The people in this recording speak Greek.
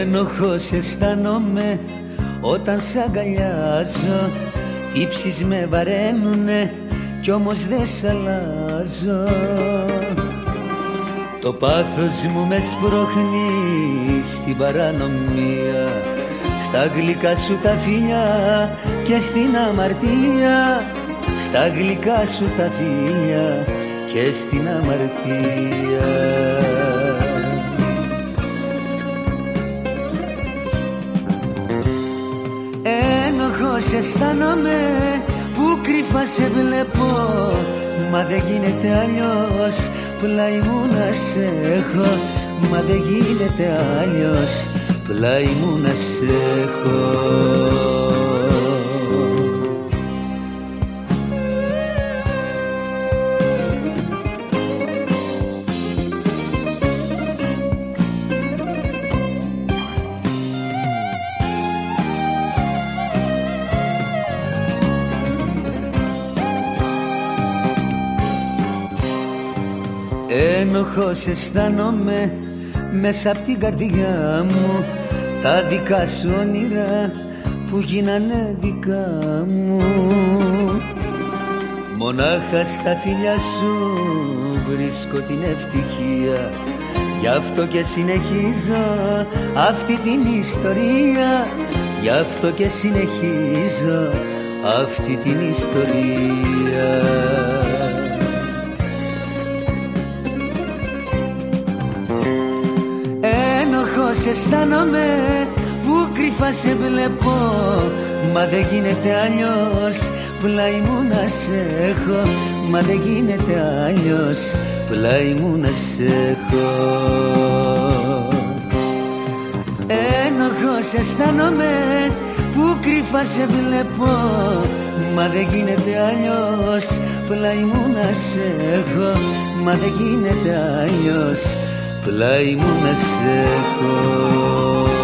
Ένοχος αισθάνομαι όταν σ' αγκαλιάζω. Τύψεις με βαραίνουνε κι όμως δεν σ' αλλάζω. Το πάθος μου μες σπρώχνει στην παρανομία. Στα γλυκά σου τα φιλιά και στην αμαρτία. Στα γλυκά σου τα φιλιά και στην αμαρτία Ένοχος αισθάνομαι που κρυφά σε βλέπω. Μα δεν γίνεται αλλιώς πλάι μου να σε έχω. Μα δεν γίνεται αλλιώς πλάι μου να σε έχω Ένοχος αισθάνομαι μέσα από την καρδιά μου. Τα δικά σου όνειρα που γίνανε δικά μου. Μονάχα στα φιλιά σου βρίσκω την ευτυχία. Γι' αυτό και συνεχίζω αυτή την ιστορία. Γι' αυτό και συνεχίζω αυτή την ιστορία Πώς αισθάνομαι που κρυφά σε βλέπω Μα δεν γίνεται αλλιώς. Πλάι μου να σε έχω Μα δεν γίνεται αλλιώς. Πλάι μου να σε έχω. Ένοχος αισθάνομαι που κρυφά σε βλέπω Μα δεν γίνεται αλλιώς. Πλάι μου να σε έχω Μα δεν γίνεται αλλιώς πλάι μου να σε έχω